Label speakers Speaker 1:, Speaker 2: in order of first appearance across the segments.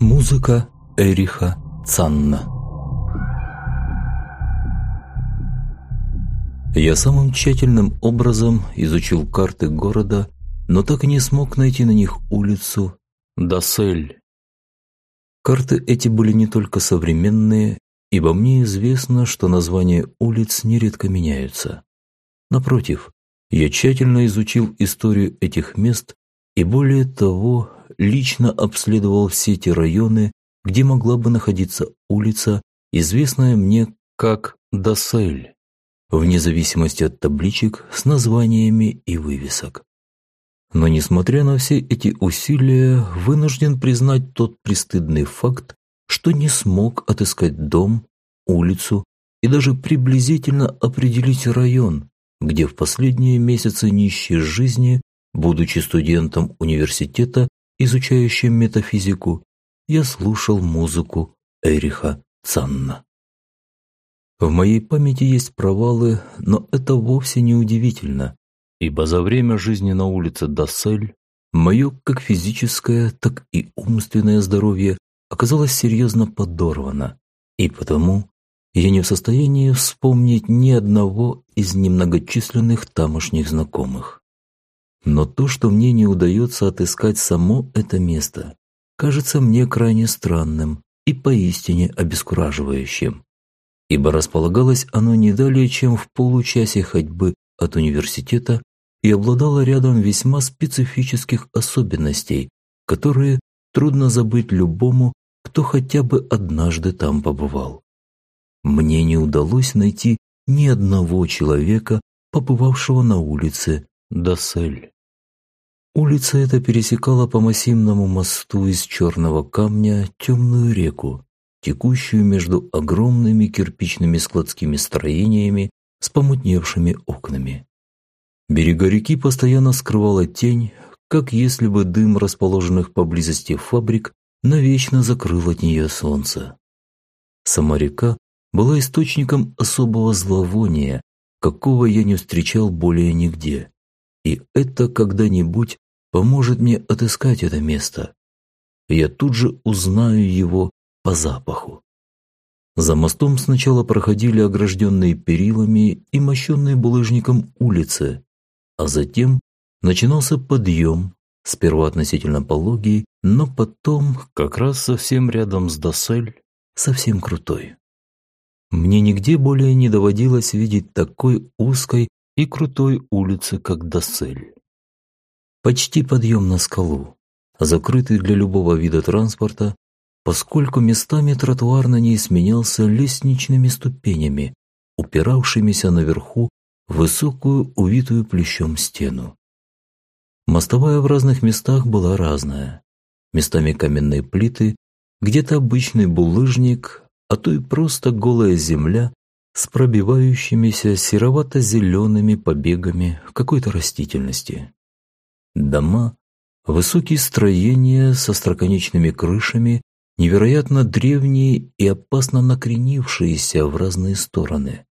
Speaker 1: Музыка Эриха Цанна Я самым тщательным образом изучил карты города, но так и не смог найти на них улицу Дасель. Карты эти были не только современные, ибо мне известно, что названия улиц нередко меняются. Напротив, я тщательно изучил историю этих мест и более того, лично обследовал все те районы, где могла бы находиться улица, известная мне как Дасель вне зависимости от табличек с названиями и вывесок. Но несмотря на все эти усилия, вынужден признать тот престыдный факт, что не смог отыскать дом, улицу и даже приблизительно определить район, где в последние месяцы нищей жизни, будучи студентом университета, изучающим метафизику, я слушал музыку Эриха Цанна. В моей памяти есть провалы, но это вовсе не удивительно, ибо за время жизни на улице Дассель мое как физическое, так и умственное здоровье оказалось серьезно подорвано, и потому я не в состоянии вспомнить ни одного из немногочисленных тамошних знакомых. Но то, что мне не удается отыскать само это место, кажется мне крайне странным и поистине обескураживающим ибо располагалось оно не далее, чем в получасе ходьбы от университета и обладало рядом весьма специфических особенностей, которые трудно забыть любому, кто хотя бы однажды там побывал. Мне не удалось найти ни одного человека, побывавшего на улице Дасель. Улица эта пересекала по массивному мосту из черного камня темную реку, текущую между огромными кирпичными складскими строениями с помутневшими окнами. Берега реки постоянно скрывала тень, как если бы дым расположенных поблизости фабрик навечно закрыл от нее солнце. Сама река была источником особого зловония, какого я не встречал более нигде. И это когда-нибудь поможет мне отыскать это место. Я тут же узнаю его по запаху. За мостом сначала проходили огражденные перилами и мощенные булыжником улицы, а затем начинался подъем, сперва относительно пологий, но потом, как раз совсем рядом с Досель, совсем крутой. Мне нигде более не доводилось видеть такой узкой и крутой улицы, как Досель. Почти подъем на скалу, закрытый для любого вида транспорта поскольку местами тротуар на ней сменялся лестничными ступенями, упиравшимися наверху в высокую, увитую плещом стену. Мостовая в разных местах была разная. Местами каменные плиты, где-то обычный булыжник, а то и просто голая земля с пробивающимися серовато-зелеными побегами какой-то растительности. Дома, высокие строения со строконечными крышами невероятно древние и опасно накренившиеся в разные стороны.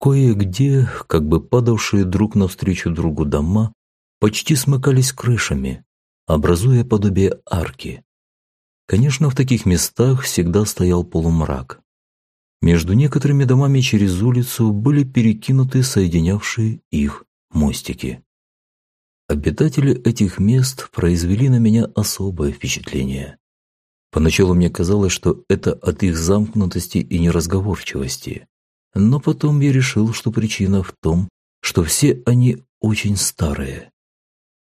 Speaker 1: Кое-где, как бы падавшие друг навстречу другу дома, почти смыкались крышами, образуя подобие арки. Конечно, в таких местах всегда стоял полумрак. Между некоторыми домами через улицу были перекинуты соединявшие их мостики. Обитатели этих мест произвели на меня особое впечатление. Поначалу мне казалось, что это от их замкнутости и неразговорчивости. Но потом я решил, что причина в том, что все они очень старые.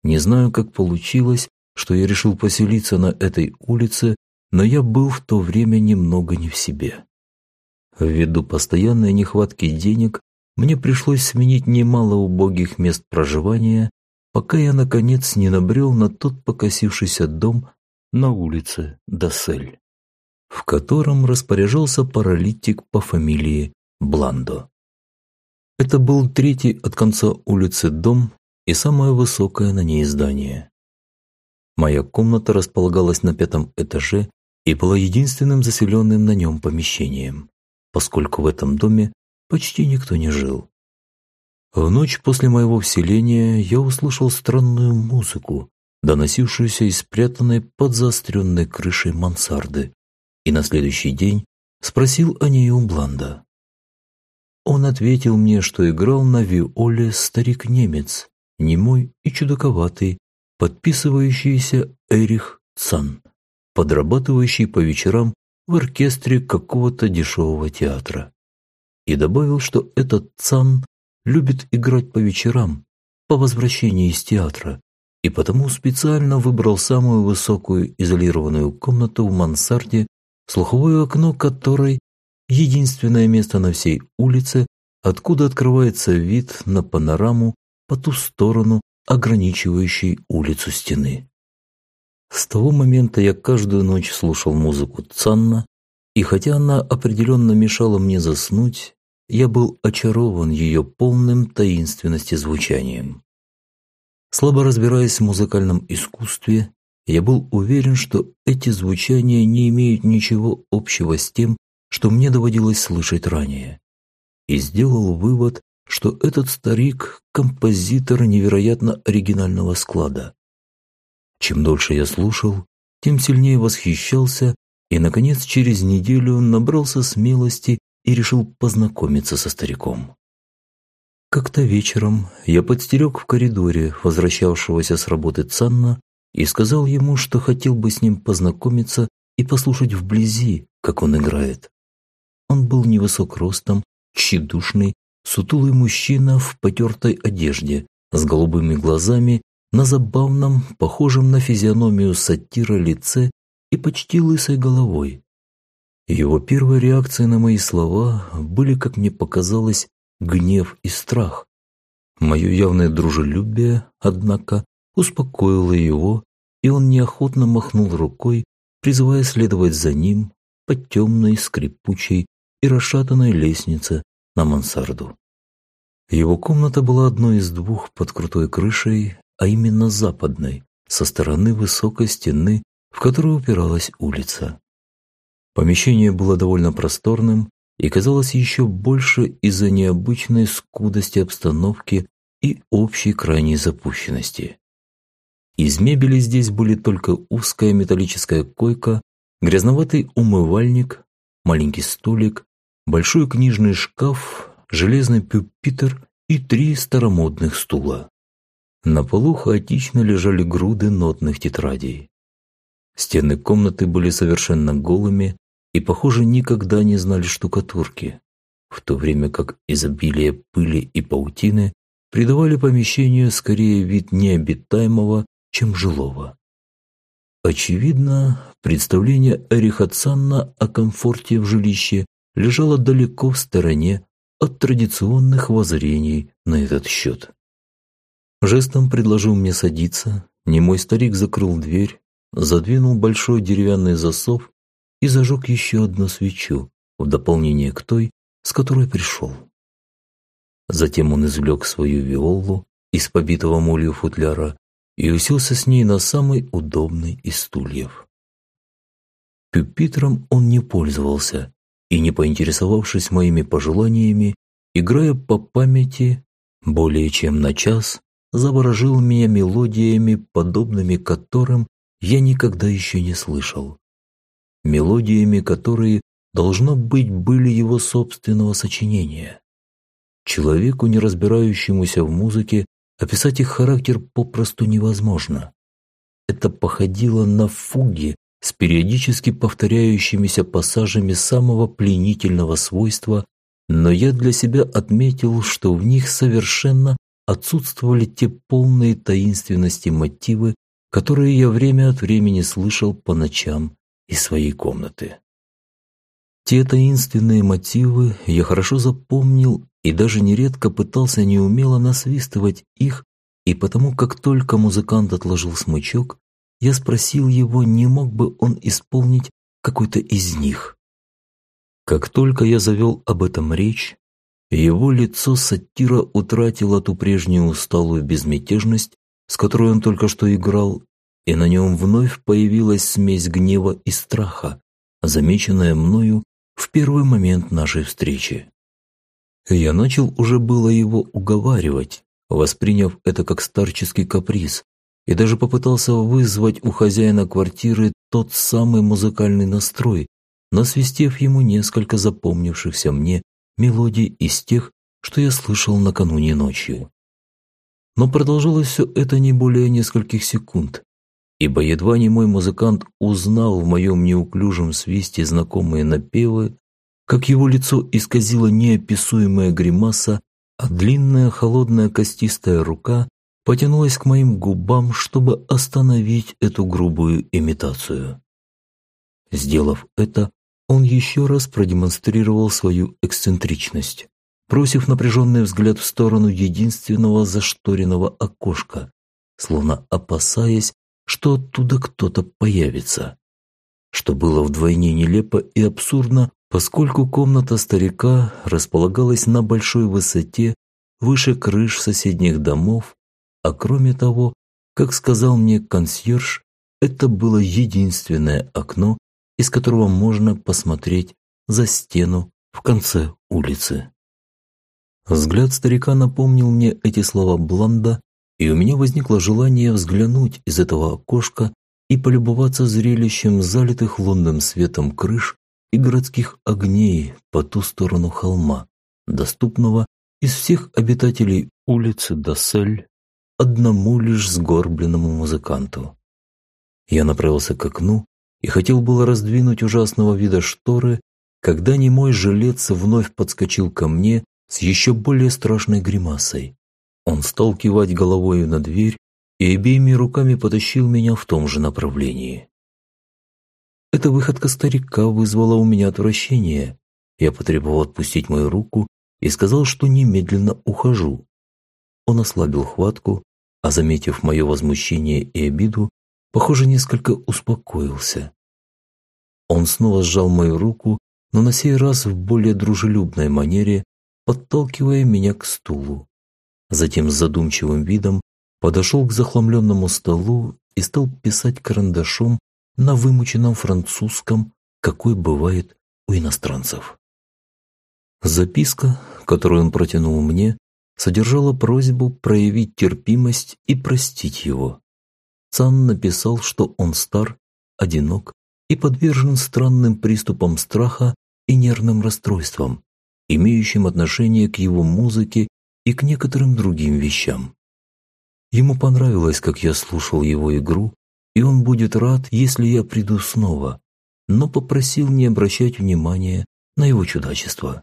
Speaker 1: Не знаю, как получилось, что я решил поселиться на этой улице, но я был в то время немного не в себе. Ввиду постоянной нехватки денег мне пришлось сменить немало убогих мест проживания, пока я, наконец, не набрел на тот покосившийся дом, на улице Дассель, в котором распоряжался паралитик по фамилии Бландо. Это был третий от конца улицы дом и самое высокое на ней здание. Моя комната располагалась на пятом этаже и была единственным заселенным на нем помещением, поскольку в этом доме почти никто не жил. В ночь после моего вселения я услышал странную музыку, доносившуюся из спрятанной под заостренной крышей мансарды, и на следующий день спросил о ней у Бланда. Он ответил мне, что играл на виоле старик-немец, немой и чудаковатый, подписывающийся Эрих Цан, подрабатывающий по вечерам в оркестре какого-то дешевого театра. И добавил, что этот Цан любит играть по вечерам, по возвращении из театра, и потому специально выбрал самую высокую изолированную комнату в мансарде, слуховое окно которой – единственное место на всей улице, откуда открывается вид на панораму по ту сторону ограничивающей улицу стены. С того момента я каждую ночь слушал музыку Цанна, и хотя она определенно мешала мне заснуть, я был очарован ее полным таинственности звучанием. Слабо разбираясь в музыкальном искусстве, я был уверен, что эти звучания не имеют ничего общего с тем, что мне доводилось слышать ранее. И сделал вывод, что этот старик – композитор невероятно оригинального склада. Чем дольше я слушал, тем сильнее восхищался и, наконец, через неделю набрался смелости и решил познакомиться со стариком. Как-то вечером я подстерег в коридоре возвращавшегося с работы Цанна и сказал ему, что хотел бы с ним познакомиться и послушать вблизи, как он играет. Он был невысок ростом, тщедушный, сутулый мужчина в потертой одежде, с голубыми глазами, на забавном, похожем на физиономию сатира лице и почти лысой головой. Его первой реакцией на мои слова были, как мне показалось, гнев и страх. Мое явное дружелюбие, однако, успокоило его, и он неохотно махнул рукой, призывая следовать за ним по темной, скрипучей и расшатанной лестнице на мансарду. Его комната была одной из двух под крутой крышей, а именно западной, со стороны высокой стены, в которую упиралась улица. Помещение было довольно просторным и казалось еще больше из-за необычной скудости обстановки и общей крайней запущенности. Из мебели здесь были только узкая металлическая койка, грязноватый умывальник, маленький столик, большой книжный шкаф, железный пюпитер и три старомодных стула. На полу хаотично лежали груды нотных тетрадей. Стены комнаты были совершенно голыми, и, похоже, никогда не знали штукатурки, в то время как изобилие пыли и паутины придавали помещению скорее вид необитаемого, чем жилого. Очевидно, представление Эриха Цанна о комфорте в жилище лежало далеко в стороне от традиционных воззрений на этот счет. Жестом предложил мне садиться, немой старик закрыл дверь, задвинул большой деревянный засов и зажег еще одну свечу в дополнение к той, с которой пришел. Затем он извлек свою виолу из побитого молью футляра и уселся с ней на самый удобный из стульев. Пюпитром он не пользовался и, не поинтересовавшись моими пожеланиями, играя по памяти более чем на час, заворожил меня мелодиями, подобными которым я никогда еще не слышал мелодиями, которые, должно быть, были его собственного сочинения. Человеку, не разбирающемуся в музыке, описать их характер попросту невозможно. Это походило на фуги с периодически повторяющимися пассажами самого пленительного свойства, но я для себя отметил, что в них совершенно отсутствовали те полные таинственности мотивы, которые я время от времени слышал по ночам из своей комнаты. Те таинственные мотивы я хорошо запомнил и даже нередко пытался неумело насвистывать их, и потому как только музыкант отложил смычок, я спросил его, не мог бы он исполнить какой-то из них. Как только я завел об этом речь, его лицо сатира утратило ту прежнюю усталую безмятежность, с которой он только что играл, и на нем вновь появилась смесь гнева и страха, замеченная мною в первый момент нашей встречи. Я начал уже было его уговаривать, восприняв это как старческий каприз, и даже попытался вызвать у хозяина квартиры тот самый музыкальный настрой, насвистев ему несколько запомнившихся мне мелодий из тех, что я слышал накануне ночью. Но продолжалось все это не более нескольких секунд, ибо едва не мой музыкант узнал в моем неуклюжем свисте знакомые напевы, как его лицо исказило неописуемая гримаса, а длинная холодная костистая рука потянулась к моим губам, чтобы остановить эту грубую имитацию. Сделав это, он еще раз продемонстрировал свою эксцентричность, бросив напряженный взгляд в сторону единственного зашторенного окошка, словно опасаясь, что оттуда кто-то появится. Что было вдвойне нелепо и абсурдно, поскольку комната старика располагалась на большой высоте выше крыш соседних домов, а кроме того, как сказал мне консьерж, это было единственное окно, из которого можно посмотреть за стену в конце улицы. Взгляд старика напомнил мне эти слова Бланда, и у меня возникло желание взглянуть из этого окошка и полюбоваться зрелищем залитых лунным светом крыш и городских огней по ту сторону холма, доступного из всех обитателей улицы Доссель одному лишь сгорбленному музыканту. Я направился к окну и хотел было раздвинуть ужасного вида шторы, когда немой жилец вновь подскочил ко мне с еще более страшной гримасой. Он стал кивать головой на дверь и обеими руками потащил меня в том же направлении. Эта выходка старика вызвала у меня отвращение. Я потребовал отпустить мою руку и сказал, что немедленно ухожу. Он ослабил хватку, а заметив мое возмущение и обиду, похоже, несколько успокоился. Он снова сжал мою руку, но на сей раз в более дружелюбной манере, подталкивая меня к стулу. Затем с задумчивым видом подошел к захламленному столу и стал писать карандашом на вымученном французском, какой бывает у иностранцев. Записка, которую он протянул мне, содержала просьбу проявить терпимость и простить его. Цан написал, что он стар, одинок и подвержен странным приступам страха и нервным расстройствам, имеющим отношение к его музыке и к некоторым другим вещам. Ему понравилось, как я слушал его игру, и он будет рад, если я приду снова, но попросил не обращать внимания на его чудачество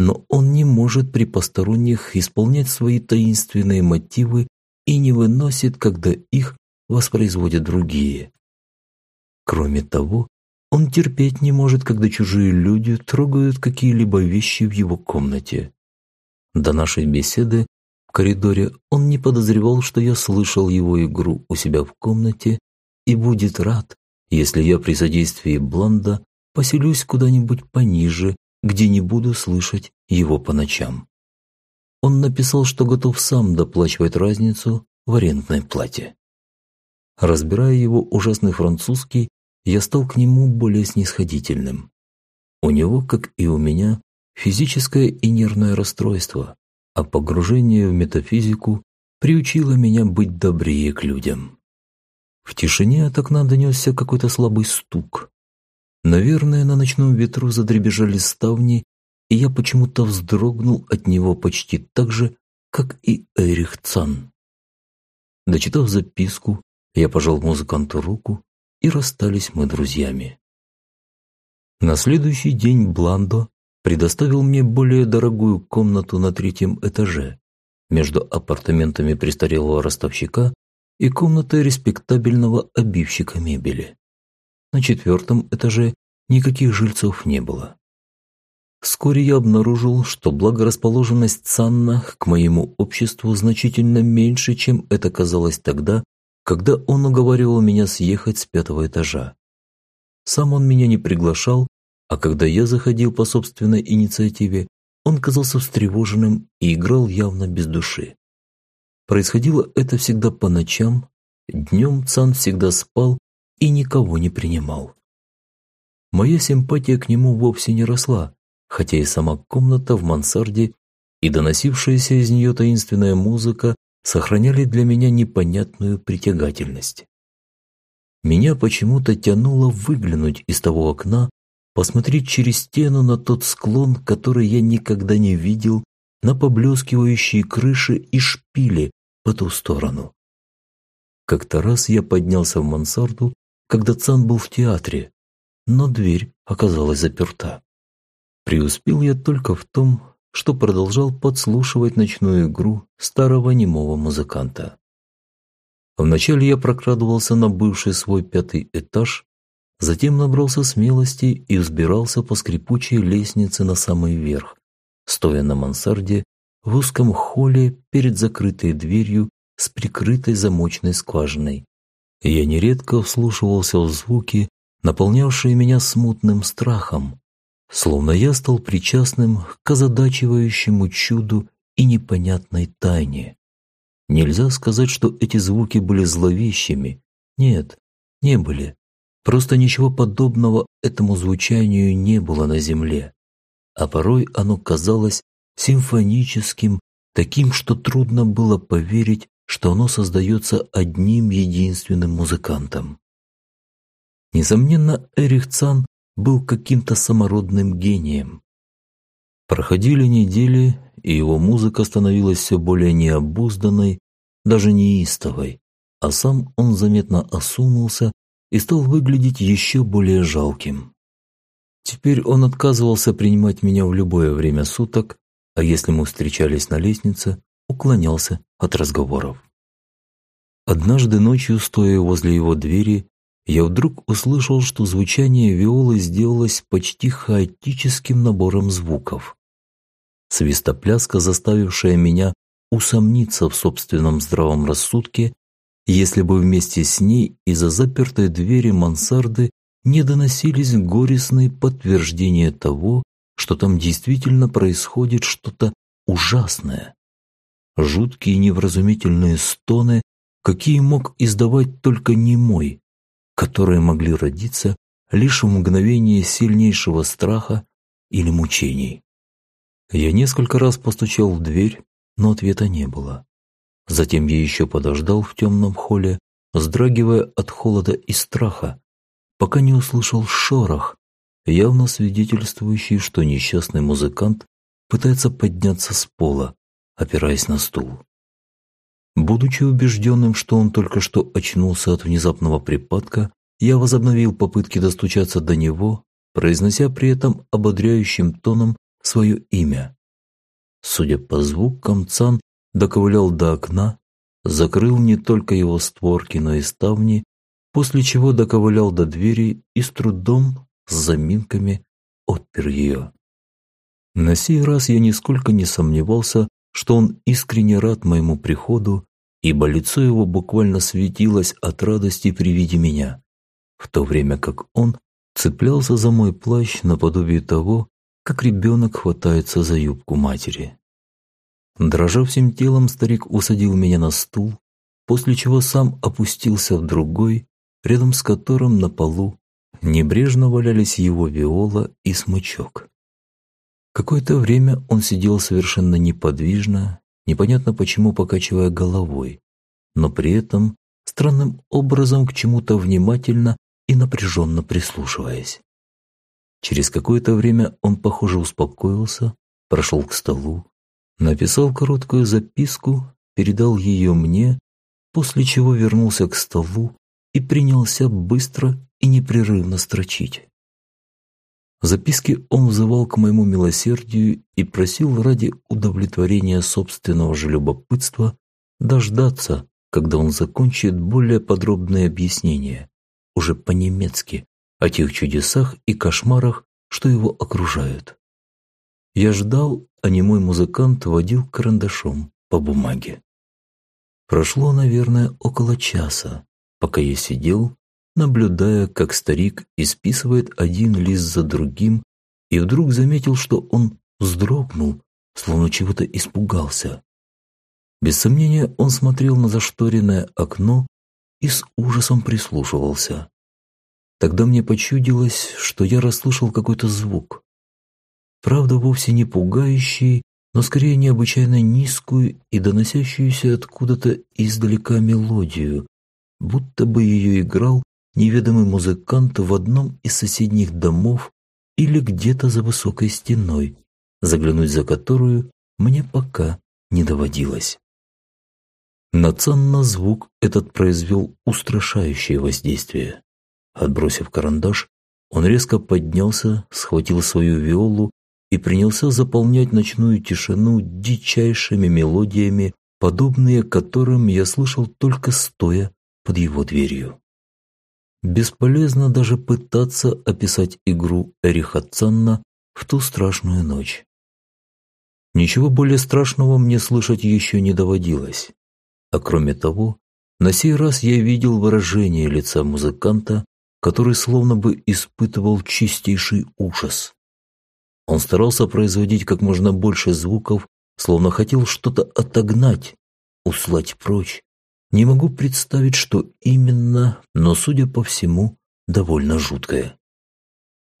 Speaker 1: но он не может при посторонних исполнять свои таинственные мотивы и не выносит, когда их воспроизводят другие. Кроме того, он терпеть не может, когда чужие люди трогают какие-либо вещи в его комнате. До нашей беседы в коридоре он не подозревал, что я слышал его игру у себя в комнате и будет рад, если я при содействии Бланда поселюсь куда-нибудь пониже где не буду слышать его по ночам. Он написал, что готов сам доплачивать разницу в арендной плате. Разбирая его ужасный французский, я стал к нему более снисходительным. У него, как и у меня, физическое и нервное расстройство, а погружение в метафизику приучило меня быть добрее к людям. В тишине от окна донесся какой-то слабый стук. Наверное, на ночном ветру задребежали ставни, и я почему-то вздрогнул от него почти так же, как и Эрих Цан. Дочитав записку, я пожал музыканту руку, и расстались мы друзьями. На следующий день Бландо предоставил мне более дорогую комнату на третьем этаже, между апартаментами престарелого ростовщика и комнатой респектабельного обивщика мебели. На четвертом этаже никаких жильцов не было. Вскоре я обнаружил, что благорасположенность Цанна к моему обществу значительно меньше, чем это казалось тогда, когда он уговаривал меня съехать с пятого этажа. Сам он меня не приглашал, а когда я заходил по собственной инициативе, он казался встревоженным и играл явно без души. Происходило это всегда по ночам, днем Цан всегда спал и никого не принимал. Моя симпатия к нему вовсе не росла, хотя и сама комната в мансарде и доносившаяся из нее таинственная музыка сохраняли для меня непонятную притягательность. Меня почему-то тянуло выглянуть из того окна, посмотреть через стену на тот склон, который я никогда не видел, на поблескивающие крыши и шпили по ту сторону. Как-то раз я поднялся в мансарду, когда Цан был в театре, но дверь оказалась заперта. Преуспел я только в том, что продолжал подслушивать ночную игру старого немого музыканта. Вначале я прокрадывался на бывший свой пятый этаж, затем набрался смелости и взбирался по скрипучей лестнице на самый верх, стоя на мансарде в узком холле перед закрытой дверью с прикрытой замочной скважиной. Я нередко вслушивался в звуки, наполнявшие меня смутным страхом, словно я стал причастным к озадачивающему чуду и непонятной тайне. Нельзя сказать, что эти звуки были зловещими. Нет, не были. Просто ничего подобного этому звучанию не было на земле. А порой оно казалось симфоническим, таким, что трудно было поверить, что оно создается одним единственным музыкантом. Несомненно, Эрих Цан был каким-то самородным гением. Проходили недели, и его музыка становилась все более необузданной, даже неистовой, а сам он заметно осунулся и стал выглядеть еще более жалким. Теперь он отказывался принимать меня в любое время суток, а если мы встречались на лестнице, уклонялся от разговоров. Однажды ночью, стоя возле его двери, я вдруг услышал, что звучание виолы сделалось почти хаотическим набором звуков. Свистопляска, заставившая меня усомниться в собственном здравом рассудке, если бы вместе с ней из-за запертой двери мансарды не доносились горестные подтверждения того, что там действительно происходит что-то ужасное. Жуткие невразумительные стоны, какие мог издавать только немой, которые могли родиться лишь в мгновение сильнейшего страха или мучений. Я несколько раз постучал в дверь, но ответа не было. Затем я еще подождал в темном холле, вздрагивая от холода и страха, пока не услышал шорох, явно свидетельствующий, что несчастный музыкант пытается подняться с пола, опираясь на стул. Будучи убежденным, что он только что очнулся от внезапного припадка, я возобновил попытки достучаться до него, произнося при этом ободряющим тоном свое имя. Судя по звукам, Цан доковылял до окна, закрыл не только его створки, но и ставни, после чего доковылял до двери и с трудом, с заминками, отпер ее. На сей раз я нисколько не сомневался, что он искренне рад моему приходу, ибо лицо его буквально светилось от радости при виде меня, в то время как он цеплялся за мой плащ наподобие того, как ребенок хватается за юбку матери. Дрожа всем телом, старик усадил меня на стул, после чего сам опустился в другой, рядом с которым на полу небрежно валялись его виола и смычок. Какое-то время он сидел совершенно неподвижно, непонятно почему покачивая головой, но при этом странным образом к чему-то внимательно и напряженно прислушиваясь. Через какое-то время он, похоже, успокоился, прошел к столу, написал короткую записку, передал ее мне, после чего вернулся к столу и принялся быстро и непрерывно строчить. В записке он взывал к моему милосердию и просил ради удовлетворения собственного же любопытства дождаться, когда он закончит более подробные объяснения, уже по-немецки, о тех чудесах и кошмарах, что его окружают. Я ждал, а немой музыкант водил карандашом по бумаге. Прошло, наверное, около часа, пока я сидел, наблюдая, как старик исписывает один лист за другим, и вдруг заметил, что он вздрогнул, словно чего-то испугался. Без сомнения, он смотрел на зашторенное окно и с ужасом прислушивался. Тогда мне почудилось, что я расслышал какой-то звук. правда вовсе не пугающий, но скорее необычайно низкую и доносящуюся откуда-то издалека мелодию, будто бы ее играл неведомый музыкант в одном из соседних домов или где-то за высокой стеной, заглянуть за которую мне пока не доводилось. На звук этот произвел устрашающее воздействие. Отбросив карандаш, он резко поднялся, схватил свою виолу и принялся заполнять ночную тишину дичайшими мелодиями, подобные которым я слышал только стоя под его дверью. Бесполезно даже пытаться описать игру Эриха Цанна в ту страшную ночь. Ничего более страшного мне слышать еще не доводилось. А кроме того, на сей раз я видел выражение лица музыканта, который словно бы испытывал чистейший ужас. Он старался производить как можно больше звуков, словно хотел что-то отогнать, услать прочь. Не могу представить, что именно, но, судя по всему, довольно жуткое.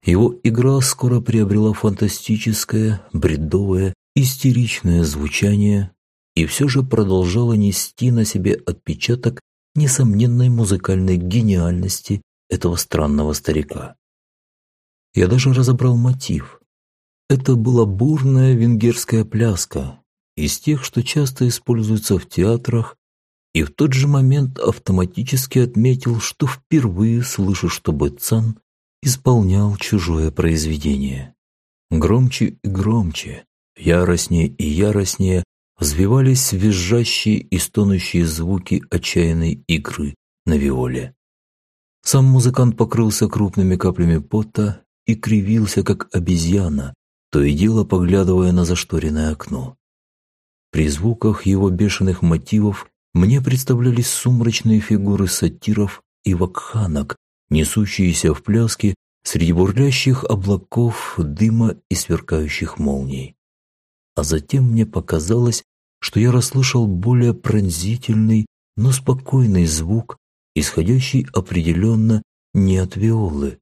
Speaker 1: Его игра скоро приобрела фантастическое, бредовое, истеричное звучание и все же продолжала нести на себе отпечаток несомненной музыкальной гениальности этого странного старика. Я даже разобрал мотив, это была бурная венгерская пляска, из тех, что часто используются в театрах, и в тот же момент автоматически отметил, что впервые слышу, чтобы Цан исполнял чужое произведение. Громче и громче, яростнее и яростнее взвивались визжащие и стонущие звуки отчаянной игры на виоле. Сам музыкант покрылся крупными каплями пота и кривился, как обезьяна, то и дело поглядывая на зашторенное окно. При звуках его бешеных мотивов мне представлялись сумрачные фигуры сатиров и вакханок, несущиеся в пляске среди бурлящих облаков, дыма и сверкающих молний. А затем мне показалось, что я расслышал более пронзительный, но спокойный звук, исходящий определенно не от виолы.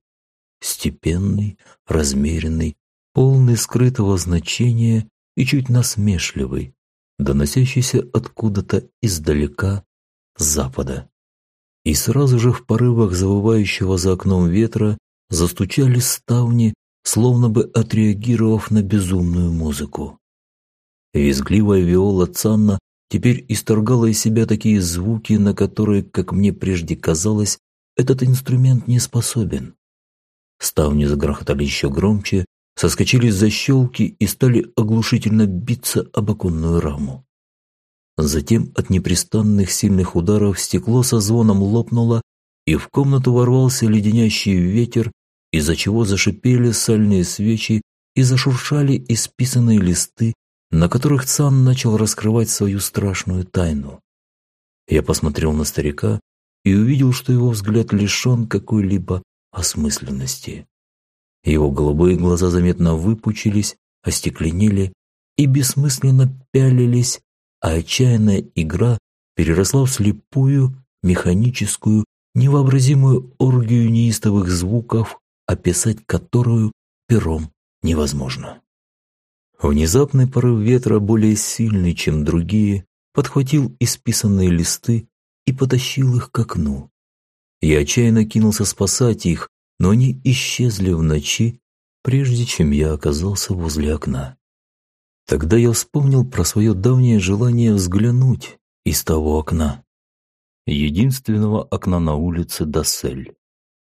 Speaker 1: Степенный, размеренный, полный скрытого значения и чуть насмешливый, доносящийся откуда-то издалека, с запада. И сразу же в порывах завывающего за окном ветра застучали ставни, словно бы отреагировав на безумную музыку. Визгливая виола Цанна теперь исторгала из себя такие звуки, на которые, как мне прежде казалось, этот инструмент не способен. Ставни загрохотали еще громче, соскочили с защелки и стали оглушительно биться об оконную раму. Затем от непрестанных сильных ударов стекло со звоном лопнуло, и в комнату ворвался леденящий ветер, из-за чего зашипели сальные свечи и зашуршали исписанные листы, на которых Цан начал раскрывать свою страшную тайну. Я посмотрел на старика и увидел, что его взгляд лишен какой-либо осмысленности. Его голубые глаза заметно выпучились, остекленели и бессмысленно пялились, а отчаянная игра переросла в слепую, механическую, невообразимую оргию неистовых звуков, описать которую пером невозможно. Внезапный порыв ветра, более сильный, чем другие, подхватил исписанные листы и потащил их к окну. Я отчаянно кинулся спасать их, но они исчезли в ночи, прежде чем я оказался возле окна. Тогда я вспомнил про свое давнее желание взглянуть из того окна, единственного окна на улице Дассель,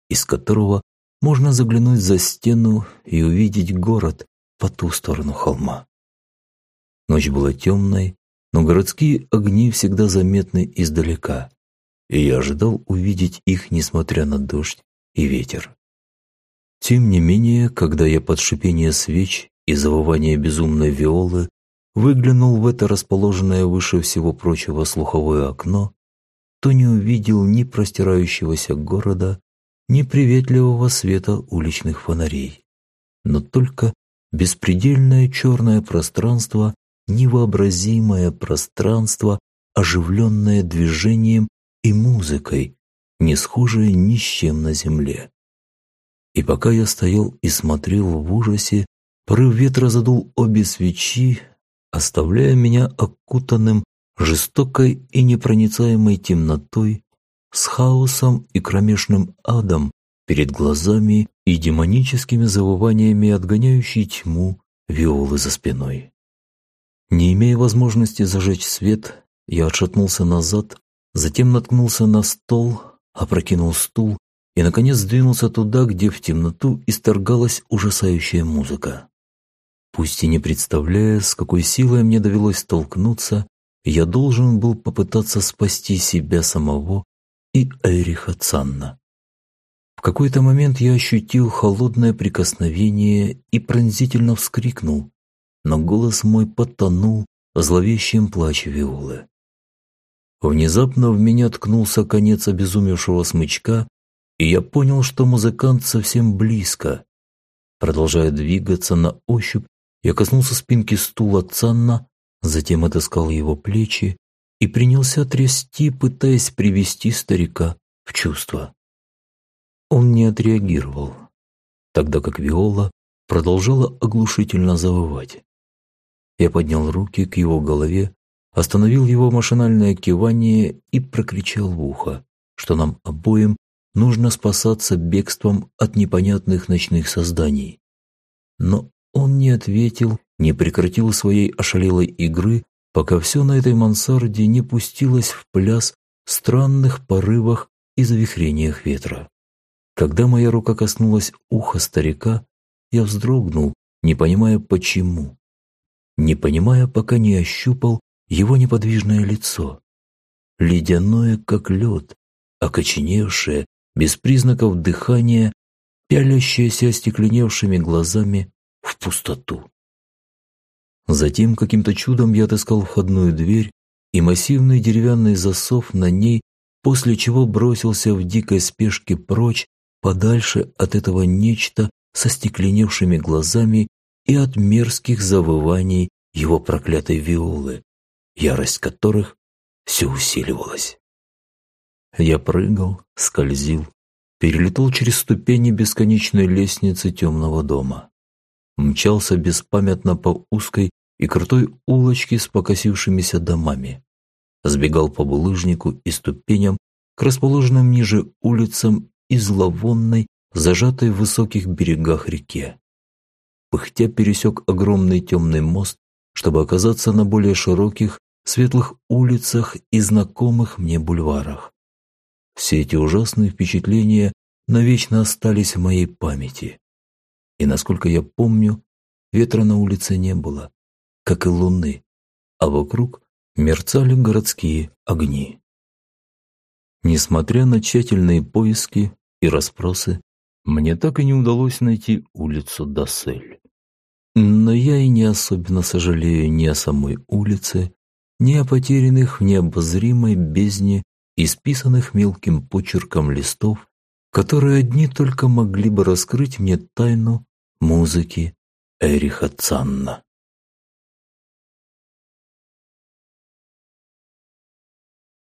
Speaker 1: из которого можно заглянуть за стену и увидеть город по ту сторону холма. Ночь была темной, но городские огни всегда заметны издалека, и я ожидал увидеть их, несмотря на дождь и ветер. Тем не менее, когда я под шипение свеч и завывание безумной виолы выглянул в это расположенное выше всего прочего слуховое окно, то не увидел ни простирающегося города, ни приветливого света уличных фонарей, но только беспредельное черное пространство, невообразимое пространство, оживленное движением и музыкой, не схожее ни с чем на земле. И пока я стоял и смотрел в ужасе, Порыв ветра задул обе свечи, оставляя меня окутанным жестокой и непроницаемой темнотой, с хаосом и кромешным адом перед глазами и демоническими завываниями, отгоняющей тьму виолы за спиной. Не имея возможности зажечь свет, я отшатнулся назад, затем наткнулся на стол, опрокинул стул и, наконец, сдвинулся туда, где в темноту исторгалась ужасающая музыка. Пусть и не представляя, с какой силой мне довелось столкнуться, я должен был попытаться спасти себя самого и Эриха Цанна. В какой-то момент я ощутил холодное прикосновение и пронзительно вскрикнул, но голос мой потонул в зловещем плаче Виолы. Внезапно в меня ткнулся конец обезумевшего смычка, и я понял, что музыкант совсем близко. Продолжая двигаться на ощупь, я коснулся спинки стула Цанна, затем отыскал его плечи и принялся трясти, пытаясь привести старика в чувство. Он не отреагировал, тогда как Виола продолжала оглушительно завывать. Я поднял руки к его голове, остановил его машинальное кивание и прокричал в ухо, что нам обоим нужно спасаться бегством от непонятных ночных созданий. Но он не ответил, не прекратил своей ошалелой игры, пока все на этой мансарде не пустилось в пляс в странных порывах и завихрениях ветра. Когда моя рука коснулась уха старика, я вздрогнул, не понимая почему. Не понимая, пока не ощупал его неподвижное лицо. Ледяное, как лед, окоченевшее, без признаков дыхания, пялящееся остекленевшими глазами в пустоту. Затем каким-то чудом я отыскал входную дверь и массивный деревянный засов на ней, после чего бросился в дикой спешке прочь, подальше от этого нечто со стекленевшими глазами и от мерзких завываний его проклятой виолы, ярость которых все усиливалась. Я прыгал, скользил, перелетал через ступени бесконечной лестницы темного дома мчался беспамятно по узкой и крутой улочке с покосившимися домами, сбегал по булыжнику и ступеням к расположенным ниже улицам и зловонной, зажатой в высоких берегах реке. Пыхтя пересек огромный темный мост, чтобы оказаться на более широких, светлых улицах и знакомых мне бульварах. Все эти ужасные впечатления навечно остались в моей памяти и, насколько я помню, ветра на улице не было, как и луны, а вокруг мерцали городские огни. Несмотря на тщательные поиски и расспросы, мне так и не удалось найти улицу Дассель. Но я и не особенно сожалею ни о самой улице, ни о потерянных в необозримой бездне исписанных мелким почерком листов, которые одни только могли бы раскрыть мне тайну музыки Эриха Цанна.